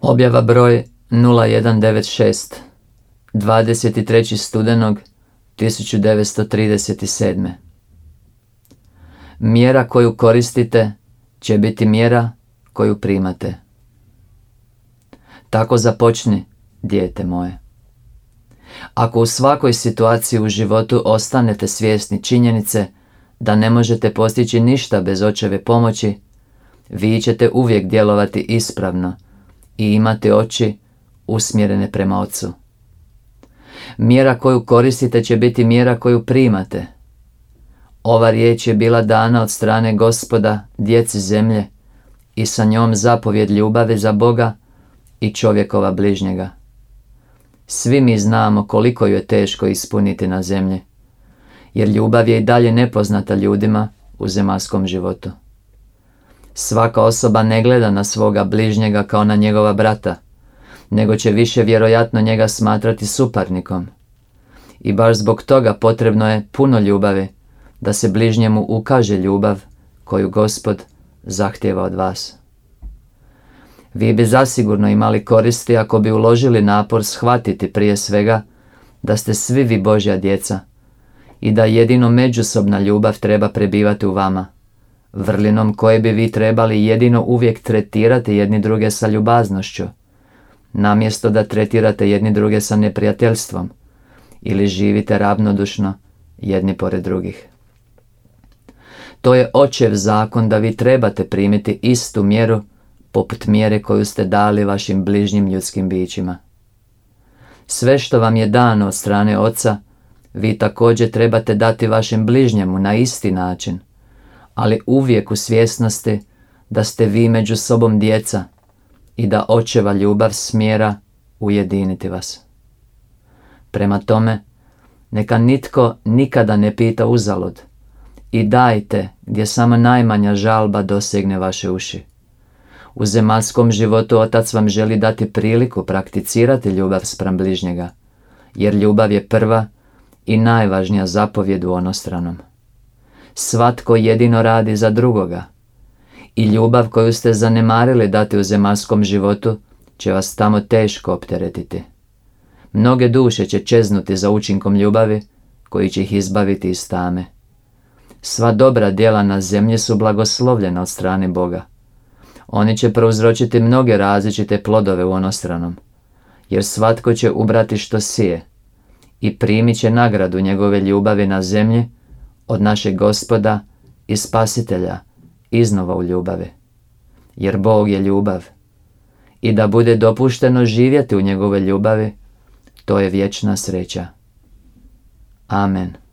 Objava broj 0196 23. studenog 1937. Mjera koju koristite će biti mjera koju primate. Tako započni, dijete moje. Ako u svakoj situaciji u životu ostanete svjesni činjenice da ne možete postići ništa bez očeve pomoći, vi ćete uvijek djelovati ispravno i imati oči usmjerene prema ocu. Mjera koju koristite će biti mjera koju primate. Ova riječ je bila dana od strane gospoda, djeci zemlje i sa njom zapovjed ljubave za Boga i čovjekova bližnjega. Svi mi znamo koliko ju je teško ispuniti na zemlji, jer ljubav je i dalje nepoznata ljudima u zemaljskom životu. Svaka osoba ne gleda na svoga bližnjega kao na njegova brata, nego će više vjerojatno njega smatrati suparnikom. I baš zbog toga potrebno je puno ljubavi, da se bližnjemu ukaže ljubav koju gospod zahtjeva od vas. Vi bi zasigurno imali koristi ako bi uložili napor shvatiti prije svega da ste svi vi Božja djeca i da jedino međusobna ljubav treba prebivati u vama, vrlinom koje bi vi trebali jedino uvijek tretirati jedni druge sa ljubaznošću, namjesto da tretirate jedni druge sa neprijateljstvom ili živite ravnodušno jedni pored drugih. To je očev zakon da vi trebate primiti istu mjeru poput mjere koju ste dali vašim bližnjim ljudskim bićima. Sve što vam je dano od strane Oca, vi također trebate dati vašem bližnjemu na isti način, ali uvijek u svjesnosti da ste vi među sobom djeca i da očeva ljubav smjera ujediniti vas. Prema tome, neka nitko nikada ne pita uzalud i dajte gdje samo najmanja žalba dosegne vaše uši. U zemaljskom životu Otac vam želi dati priliku prakticirati ljubav spram bližnjega, jer ljubav je prva i najvažnija zapovjed u onostranom. Svatko jedino radi za drugoga i ljubav koju ste zanemarili dati u zemaljskom životu će vas tamo teško opteretiti. Mnoge duše će čeznuti za učinkom ljubavi koji će ih izbaviti iz tame. Sva dobra djela na zemlji su blagoslovljena od strane Boga. Oni će prouzročiti mnoge različite plodove u onostranom, jer svatko će ubrati što sije i primit će nagradu njegove ljubavi na zemlji od našeg gospoda i spasitelja iznova u ljubavi. Jer Bog je ljubav i da bude dopušteno živjeti u njegove ljubavi, to je vječna sreća. Amen.